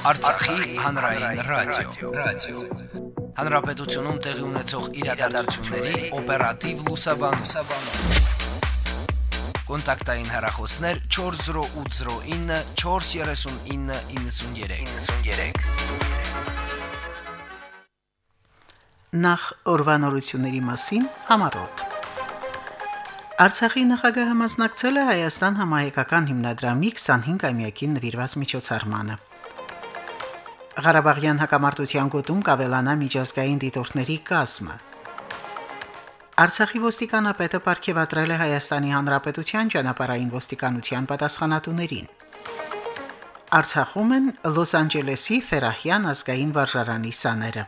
Արցախի հանրային ռադիո, ռադիո։ Հանրապետությունում տեղի ունեցող իրադարձությունների օպերատիվ լուսաբանում։ Կոնտակտային հեռախոսներ 40809 43993։ 93։ Նախ օրվանորությունների մասին համարոտ։ Արցախի նախագահը մասնակցել է Հայաստան համահայկական հիմնադրամի 25-ամյակին նվիրված միջոցառմանը։ Ղարաբաղյան հակամարտության գոտում կավելանա միջազգային դիտորդների կազմը։ Արցախի ոստիկանապետը ապարգևատրել է Հայաստանի Հանրապետության ճանապարհային ոստիկանության պատասխանատուներին։ Արցախում են Լոս Անջելեսի Ֆերահյան ազգային վարժարանի սաները։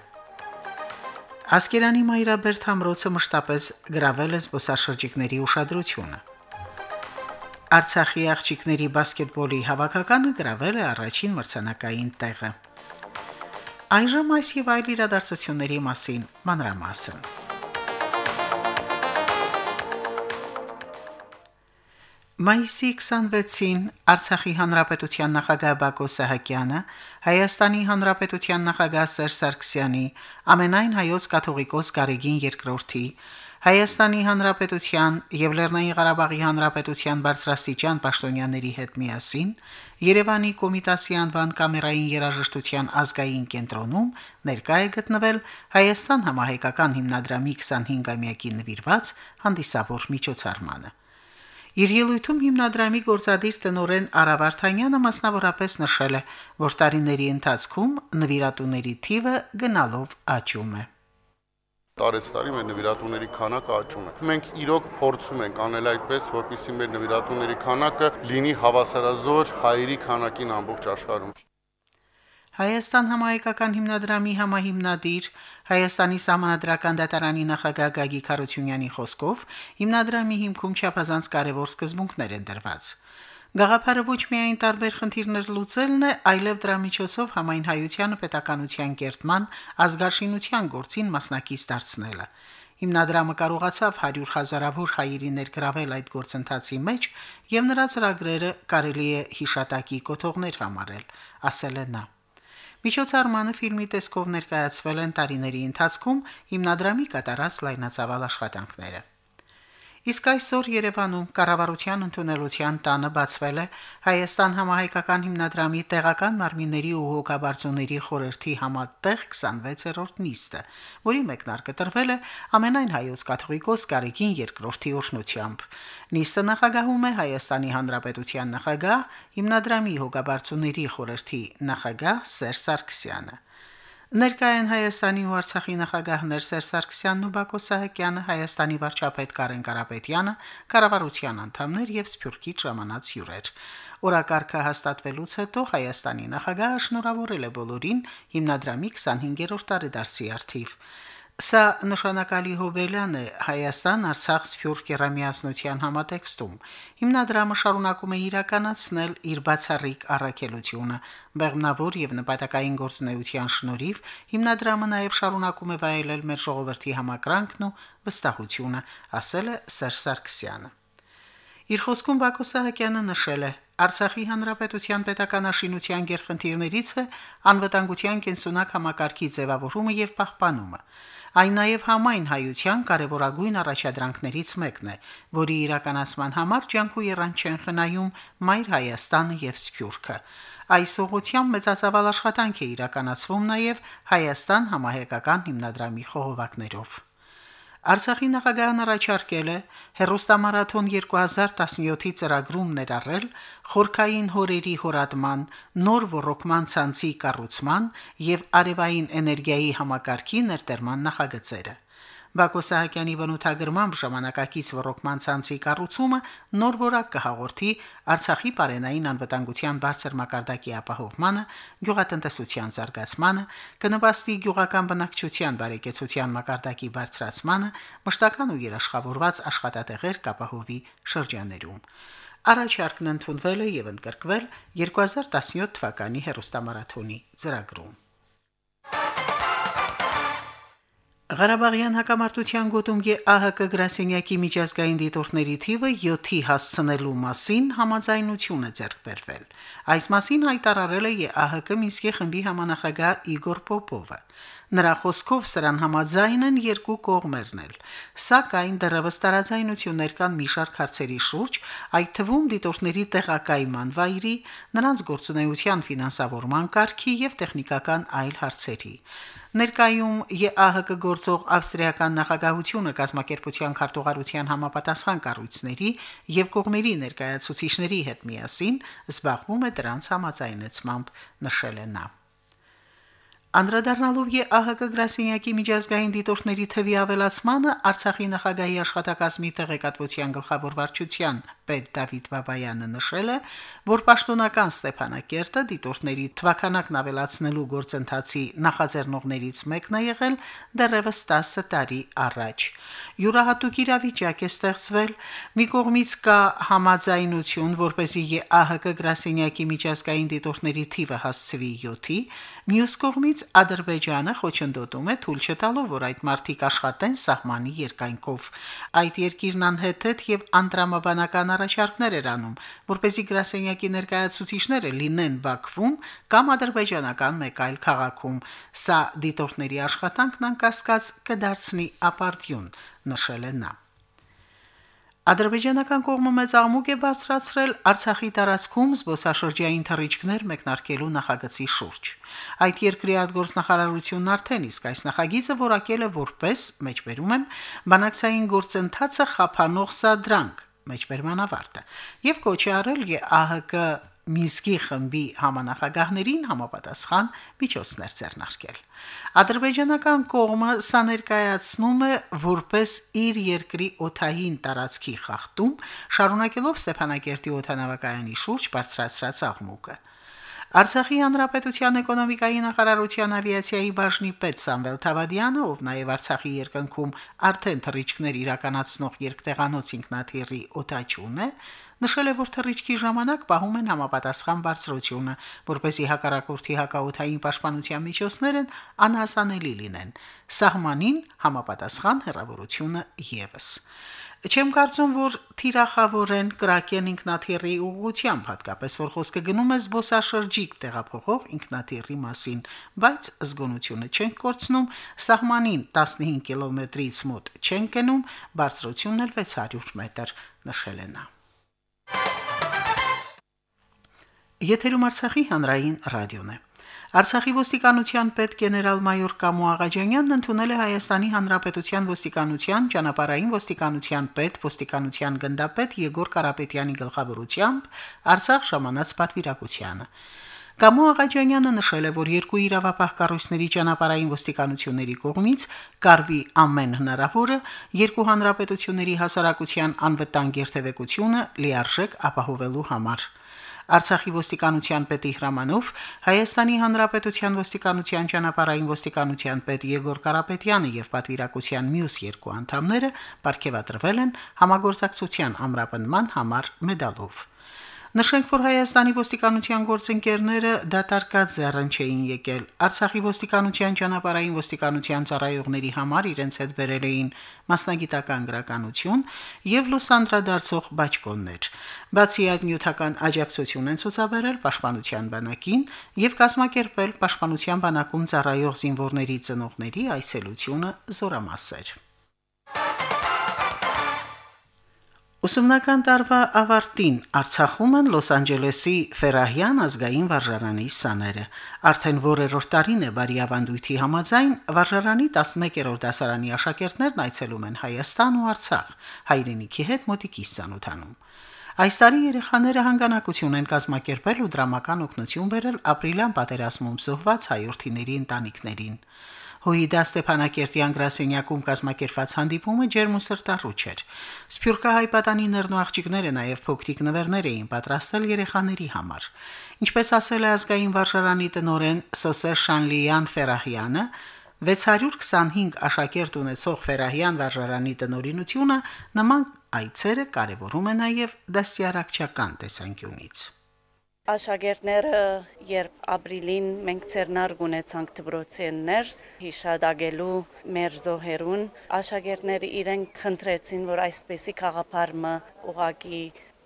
Ասկերանի Մայրաբերդ համրոցը մշտապես գրավել է զբոսաշրջիկների ուշադրությունը։ Արցախի աղջիկների բասկետբոլի հավաքականը գրավել է առաջին մրցանակային տեղը։ Այժմ այս եւ այլ իրադարձությունների մասին մանրամասն։ Մայիսի 26-ին Արցախի հանրապետության նախագահ Բակո Սահակյանը Հայաստանի հանրապետության նախագահ Սերժ Սարգսյանի ամենայն հայոց կաթողիկոս Գարեգին II-ի Հայաստանի Հանրապետության եւ Լեռնային Ղարաբաղի Հանրապետության բարձրաստիճան պաշտոնյաների հետ միասին Երևանի Կոմիտասի անվան կամերային երաժշտության ազգային կենտրոնում ներկայ է գտնվել Հայաստան համահայկական հիմնադրամի 25-ամյակի նվիրված հանդիսավոր միջոցառմանը։ Իր ելույթում հիմնադրամի գործադիր տնօրեն Արա Վարդանյանը մասնավորապես նշել է, որ տարիների ընթացքում նվիրատուների թիվը գնալով աճում է տարեստարի մեր նվիրատուների քանակը աճում է։ Մենք իրոք փորձում ենք անել այդպես, որպեսզի մեր նվիրատուների քանակը լինի հավասարազոր հայերի քանակին ամբողջ աշխարհում։ Հայաստան համահայկական հիմնադրամի համահիմնադիր Հայաստանի Սահմանադրական դատարանի նախագահ Գագիկ Խարությունյանի խոսքով հիմնադրամի հիմքում չափազանց կարևոր սկզբունքներ են դրված։ Գաղափարը ոչ միայն տարբեր խնդիրներ լուծելն է, այլև դրա միջոցով համայն հայությանը պետականության կերտման ազգաշինության գործին մասնակից դարձնելը։ Հիմնադրամը կարողացավ 100 հազարավոր հայերի ներգրավել այդ գործընթացի մեջ եւ նրա ծրագրերը կարելի է հիշատակի կոթողներ համարել, ասել է նա. Միջոցառմանը ֆիլմի տեսքով ներկայացվել են տարիների ընթացքում հիմնադրամի կատարած լայնածավալ աշխատանքները։ Իսկ այսօր Երևանում կառավարության ընդունելության տանը բացվել է Հայաստան համահայկական հիմնադրամի տեղական մարմինների ու հոգաբարձուների խորհրդի համատեղ 26-րդ նիստը, որի մեկնարկը տրվել է ամենայն հայոց կաթողիկոս Գարեգին II-ի օրհնությամբ։ Նիստը նախագահում է Հայաստանի Հանրապետության նախագահ, հիմնադրամի հոգաբարձուների խորհրդի նախագահ Սերժ Սարգսյանը։ Ներկայեն Հայաստանի ու Արցախի նախագահներ Սերժ Սարգսյանն ու Բակո Սահակյանը, Հայաստանի վարչապետ Կարեն Կարապետյանը, կառավարության անդամներ եւ Սփյուռքի ժամանած հյուրեր։ Օրակարգը հաստատվելուց հետո Հայաստանի նախագահը շնորհավորել է բոլորին հիմնադրամի 25-րդ տարեդարձի արդիվ։ Սա նշանակալի հոբելյան է Հայաստան-Արցախ սփյուռք կերամիասնության համատեքստում։ Հիմնադրամը շարունակում է իրականացնել իր բացառիկ առաքելությունը։ Բեղմնավոր եւ նպատակային գործունեության շնորհիվ հիմնադրամը նաեւ շարունակում է վայելել մեր ժողովրդի համակրանքն ու վստահությունը, ասել է Սերժ Սարգսյանը։ Իր խոսքում Բակո Սահակյանը նշել է. Արցախի հանրապետության պետականաշինության գերխնդիրներից է անվտանգության կենսունակ համակարգի ձևավորումը եւ պահպանումը։ Այն նաև համայն հայության կարևորագույն առաջադրանքներից մեկն է, որի իրականացման համար ջանքու երան չեն խնայում Մայր Հայաստանը եւ Սփյուռքը։ Այս ուղղությամբ մեծածավալ աշխատանք է իրականացվում նաև Հայաստան համահայկական հիմնադրամի խողովակներով։ Արցախի նախագահն առաջարկել է հերոստամարաթոն 2017-ի ծրագրում ներառել խորքային հորերի հորատման, նոր ռոռոկման ցանցի կառուցման եւ արևային էներգիայի համակարգի ներդերման նախագծերը։ Բակո Սահակյանի բնութագրմամբ ժամանակակից ռոռոկման ցանցի կառուցումը նոր որակ կհաղորդի Արցախի բարենային անվտանգության բարձր մակարդակի ապահովմանը, գյուղատնտեսության զարգացմանը, կնպաստի գյուղական բնակչության բարեկեցության մակարդակի բարձրացմանը, մշտական ու երաշխավորված աշխատատեղեր կապահովի շրջաներում։ Առաջարկն ընդունվել է եւ ընդգրկվել 2017 թվականի հերոստամարաթոնի ծրագրում։ Ղարաբաղյան հակամարտության գոտում ԵԱՀԿ գրասենյակի միջազգային դիտորդների թիվը 7-ի հասցնելու մասին համաձայնություն է ձեռք բերվել։ Այս մասին հայտարարել է ԵԱՀԿ Մինսկի խմբի համանախագահ Իգոր Պոպովը։ Նրա խոսքով սրան համաձայն են երկու կողմերն էլ, սակայն դեռևս տարաձայնություններ կան մի շարք հարցերի շուրջ, այդ թվում դիտորդների տեղակայման վայրի, նրանց գործունեության ֆինանսավորման կարգի եւ տեխնիկական այլ հարցերի։ Ներկայում ԵԱՀԿ գործող ավստրիական նախագահությունը կազմակերպության քարտուղարության համապատասխան կառույցների եւ կողմերի ներկայացուցիչների հետ միասին զբաղվում է դրանց համաձայնեցմամբ նշել է նա. Անդրադառնալով ԵԱՀԿ գրասենյակի միջազգային դիտորդների թվի ավելացմանը Արցախի նախագահի աշխատակազմի տեղեկատվության գլխավոր վարչության պետ Դավիթ Բաբայանը նշել է, որ պաշտոնական Ստեփանակերտը դիտորդների թվականակն ավելացնելու գործընթացի նախաձեռնողներից մեկն է եղել դեռևս 10 տարի առաջ։ Յուրահատուկ իրավիճակ է ստեղծվել, մի կողմից կա համաձայնություն, որպեսզի ԵԱՀԿ գրասենյակի միջազգային դիտորդների թիվը հասցվի 7-ի, մյուս կողմից Ադրբեջանը խոչընդոտում է թույլ չտալով, որ այդ մարտիկ աշխատեն սահմանի երկայնքով։ Այդ երկիրն անհեթեթ եւ անդրամաբանական առաջարկներ էր անում, որ เป զի գրասենյակի ներկայացուցիչները լինեն Բաքվում կամ ադրբեջանական մեկ այլ քաղաքում։ Սա դիտորդների աշխատանքն անկասկած կդարձնի ապարդյուն, նշել է նա. Ադրբեջանական կողմը մեծ աղմուկ է բարձրացրել Արցախի տարածքում զբոսաշրջային թռիչքներ մեկնարկելու նախագծի շուրջ։ Այդ երկրի արտգործնախարարությունն արդեն իսկ այս նախագիծը որակել է որպես, մեջբերում եմ, բանակցային գործընթացը խափանող սադրանք, մեջբերման ավարտը, եւ կոչ է արել ԵԱՀԿ Մինսկի խմբի համանախագահներին համապատասխան միջոցներ ձեռնարկել։ Ադրբեջանական կողմը սա ներկայացնում է որպես իր երկրի օթային տարածքի խախտում, շարունակելով Ստեփանակերտի օթանավակայանի շուրջ բարձրացրած աղմուկը։ Արցախի հանրապետության էկոնոմիկայի նախարարության ավիացիայի բաժնի պետ Սամվել Թավադյանը, ով նաև Արցախի երկնքում արդեն թռիչքներ իրականացնող երկտեղանոց ինքնաթիռի օտաչուն է, նշել է, որ թռիչքի ժամանակ պահում են համապատասխան բարձրությունը, որպեսզի հակառակորդի հակաօթային պաշտպանության միջոցներն անհասանելի լինեն։ Սահմանին համապատասխան հեռավորությունը եւս։ Չեմ կարծում, որ թիրախավորեն կրակեն ինքնաթիռի ուղղությամբ, հատկապես որ խոսքը գնում է զբոսաշրջիկ տեղափոխող ինքնաթիռի մասին, բայց զգոնությունը չեն կորցնում, սահմանին 15 կիլոմետրից մոտ չեն կնում, բարձրությունն էլ 600 մետր, նշել է նա։ Եթերում Արցախի հանրային ռադիոն է։ Արցախի ոստիկանության պետ գեներալ-մայոր Կամո Աղաջանյանն ընդունել է Հայաստանի Հանրապետության ոստիկանության ճանապարհային ոստիկանության պետ, ոստիկանության գնդապետ Եգոր Կարապետյանի գլխավորությամբ Արցախ ժամանած պատվիրակությանը։ Կամո Աղաջանյանը նշել է, որ երկու իրավապահ կառույցների ճանապարհային ոստիկանությունների կողմից կարվի ամեն հնարավորը երկու հանրապետությունների հասարակության անվտանգ երթևեկությունը լիարժեք ապահովելու համար։ Արցախի ոստիկանության պետի հրամանով Հայաստանի Հանրապետության ոստիկանության ճանապարհային ոստիկանության պետ Եգոր Կարապետյանը եւ պատվիրակության մյուս երկու անդամները ապարգևատրվել են համագործակցության ամրապնման համար մեդալով։ Նշենք, որ Հայաստանի ոստիկանության գործընկերները դատարկած զեռն չէին եկել։ Արցախի ոստիկանության ճանապարհային ոստիկանության ծառայողների համար իրենց հետ բերել էին մասնագիտական գրականություն եւ լուսանդրադարձող բաճկոններ։ Բացի այդ նյութական աջակցություն են ցուցաբերել Պաշտպանության բանակին եւ կազմակերպել Պաշտպանության բանակում ծառայող զինվորների ծնողների այցելությունը զորամասեր։ Ուսումնական տարվա ավարտին Արցախում են Լոս Անջելեսի Ֆերահյան ազգային վարժարանի սաները։ Արդեն որերորդ տարին է բարի ավանդույթի համաձայն վարժարանի 11-րդ դասարանի աշակերտներն այցելում են Հայաստան ու Արցախ, հայրենիքի հետ մոտիկից ցանոթանում։ Այս տարի երեխաները հանգանակություն են կազմակերպել ու դրամական օգնություն բերել ապրիլյան պատերազմում զոհված հայրենիների ընտանիքներին։ Հույդա Ստեփանակերտյան գրասենյակում կազմակերպված հանդիպումը ջերմ ու սրտառուչ էր։ Սփյուռքահայ պատանի ներնու աղջիկները նաև փոքրիկ նվերներ էին պատրաստել երեխաների համար։ Ինչպես ասել է ազգային վարժարանի տնօրեն Սոսեր Շանլիյան Ֆերահյանը, 625 աշակերտ ունեցող Ֆերահյան վարժարանի տնօրինությունը նման այցերը կարևորում է նաև դաստիարակչական տեսանկյունից։ Աշակերտները երբ ապրիլին մենք ցերնարգ ունեցանք դբրոցեն ներս հիշադակելու մեր զոհերուն աշակերտները իրեն խնդրեցին որ այսպեսի խաղապարմը ուղակի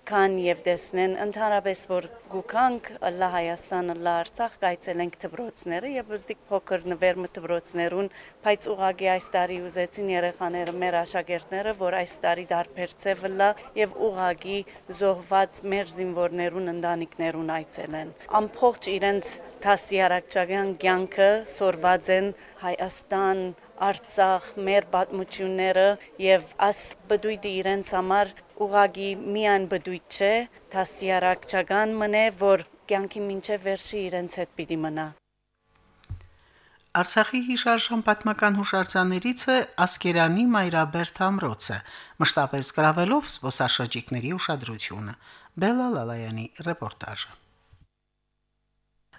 կան եւ տեսնեն ընդհանրապես որ գուքանք լա Հայաստան լա Արցախ կայցելենք դբրոցները եւ ոստիկ փոքր նվեր մտբրոցներուն բայց ուղագի այս տարի ուզեցին երեխաները մեր աշակերտները որ այս տարի դարբերցե վլա եւ ուղագի զոհված մեր զինվորներուն ընտանիքներուն այցելեն ամփոխ իրենց տասյարակչական կյանքը սորված են Հայաստան Արցախ մեր պատմությունները եւ աս բդույթը իրենց համար ուղագի միան բդույթ չէ, դասյարակչական մնե, որ կյանքի մինչև վերջի իրենց հետ պիտի մնա։ Արցախի հիշարժան պատմական հուշարձաններից է Ասկերանի Մայրաբերդ ամրոցը, մշտապես գրավելով զբոսաշրջիկների ուշադրությունը։ Բելա Լալայանի ռեպորտաժը։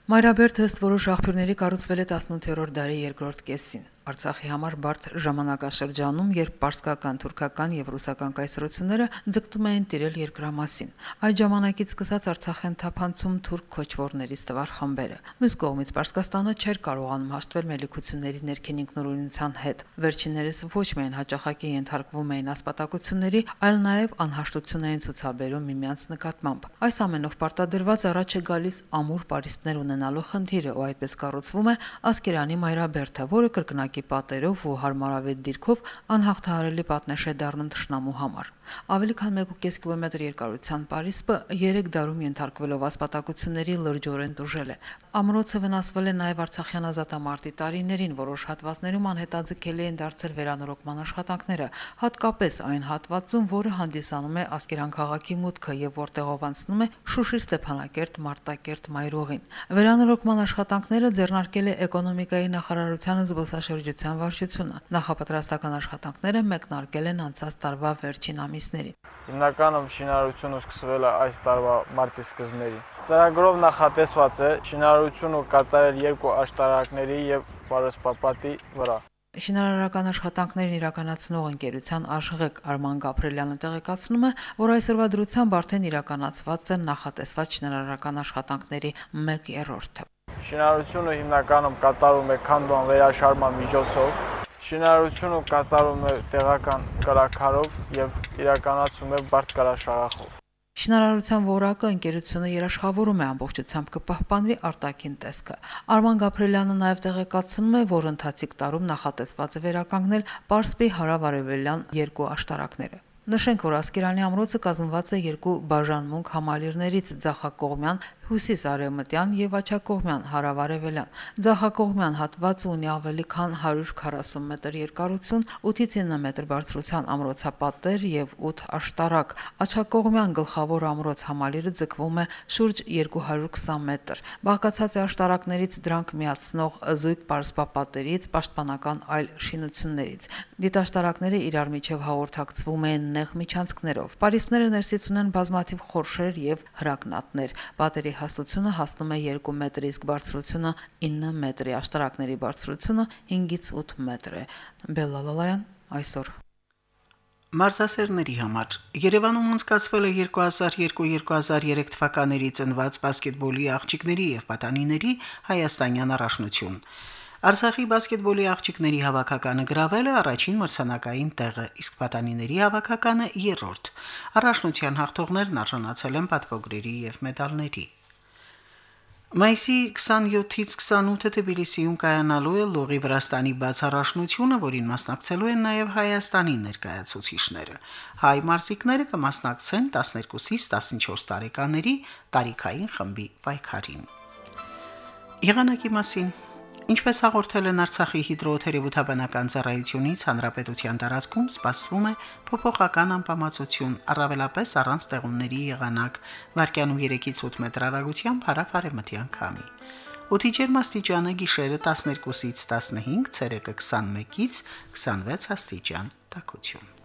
Մայրաբերդը ըստ որոշ աղբյուրների կառուցվել է 18-րդ դարի երկրորդ կեսին։ Արցախի համար բարդ ժամանակաշրջանում, երբ պարսկական, թուրքական եւ ռուսական կայսրությունները ձգտում էին տիրել երկրամասին։ Այդ ժամանակից սկսած Արցախեն թափանցում թուրք քոչվորներից տվար խմբերը։ Մյուս կողմից Պարսկաստանը չէր կարողանում հաշտվել մելիքությունների ներքին ինքնուրույնության հետ։ Վերջիններս ոչ միայն հաճախակի ենթարկվում էին ասպատակությունների, այլ նաեւ անհաշտություն էին ցուցաբերում միմյանց նկատմամբ։ Այս ամենով պարտադրված առաջ է գալիս ամուր պարիսպներ ունենալու խնդիրը, ու այդպես կառուցվում է Ասկերանի Մայրաբերդը, որը կրկնակի ժամանակի պատերով ու հարմարավետ դիրքով անհաղթահարելի պատնեշ է դառնում ճշնամու համար։ Ավելի քան 1.5 կիլոմետր երկարության Փարիսը 3 դարում ենթարկվելով ասպատակությունների լրջորեն դժել է։ Ամրոցը վնասվել է նաև Արցախյան ազատամարտի տարիներին, որոշ հատվածներում անհետաձգելի են դարձել վերանորոգման աշխատանքները, հատկապես այն հատվածում, որը հանդիսանում է Ասկերան քաղաքի մուտքը եւ որտեղով անցնում է Շուշի Ստեփանակերտ Մարտակերտ Մայրուղին։ Վերանորոգման աշխատանքները ձեռնարկել է էկոնոմիկայի նախարարության զբոսաշրջության վարչությունը։ Նախապատրաստական աշխատանքները մեկնարկել են անցած տարվա վերջին ամիս ամիսներին։ Հիմնականում շինարարությունը սկսվել է այս տարվա մարտի սկզբներին։ Ծրագրով նախատեսված է շինարարությունը կատարել երկու աշտարակների եւ Պարսպապատի վրա։ Շինարարական աշխատանքներն իրականացնող ընկերության աշխղեկ Արման Գաբրելյանը տեղեկացնում է, որ այսօրվա դրությամբ արդեն իրականացված են նախատեսված շինարարական աշխատանքների 1/3-ը։ Շինարարությունը հիմնականում կատարում է քանդման վերաշարման միջոցով, Շինարարությունը կատարում է տեղական կրակարով եւ իրականացում է բարդ կարաշարախով։ Շինարարության որակը ընկերությունը երաշխավորում է ամբողջությամբ կպահպանվի արտաքին տեսքը։ Արման Գաբրելյանը նաև տեղեկացնում է, որ ընթացիկ տարում նախատեսված է վերականգնել Պարսպի հարավարևելյան երկու աշտարակները։ Նշենք, որ Ասկերանի ամրոցը կազմված է երկու բաժանմունք համալիրներից՝ ցախակողմյան հյուսիս-արևմտյան եւ աչակողմյան հարավարևելյան։ Ձախակողմյան հատվածը ունի ավելի քան 140 մետր երկարություն, 8-ից 9 մետր բարձրության ամրոցապատեր եւ 8 աշտարակ։ Աչակողմյան գլխավոր ամրոց համալիրը ձգվում է շուրջ 220 մետր։ Բաղկացած է աշտարակներից դրանք միացնող զույգ պարսպապատերից, պաշտպանական այլ շինություններից։ Դիտաշտարակները իրար միջև հաղորդակցվում են նեղ միջանցքներով։ Պարիսպները ներսից ունեն բազմաթիվ խորշեր եւ հրակնատներ։ Պատերի հաստությունը հասնում է 2 մետր, իսկ բարձրությունը 9 մետր է, աշտարակների բարձրությունը 5-ից 8 մետր է։ Բելալալայան այսօր Մարզասերների համար. Երևանում անցկացվել է 2002-2003 թվականների ծնված բասկետբոլի աղջիկների եւ պատանիների հայաստանյան առաջնություն։ Արցախի բասկետբոլի աղջիկների հավաքականը գրավել է առաջին մրցանակային տեղը, իսկ պատանիների հավաքականը երրորդ։ Առաջնության հաղթողներն արժանացել են պատվոգրերի եւ մեդալների։ Մայիսի 27-ից 28-ը Թբիլիսիում կայանալու է Լողի Վրաստանի բացառաշնությունը, որին մասնակցելու են նաև Հայաստանի ներկայացուցիչները։ Հայ մարզիկները կմասնակցեն 12-ից 14 տարեկաների տարիքային խմբի պայքարին։ Եղանակի մասին Ինչպես հաղորդել են Արցախի հիդրոթերապևտաբանական ծառայությունից, հանրապետության տարածքում սպասվում է փոփոխական անբավարարություն, առավելապես առանց տեղումների եղանակ, վարկյանում 3-ից 8 մետր հեռագությամբ հարավ-արևմտյան քամի։ Օդի ջերմաստիճանը գիշերը 12-ից 15, ցերեկը 21-ից 26 աստիճան։ Տակություն։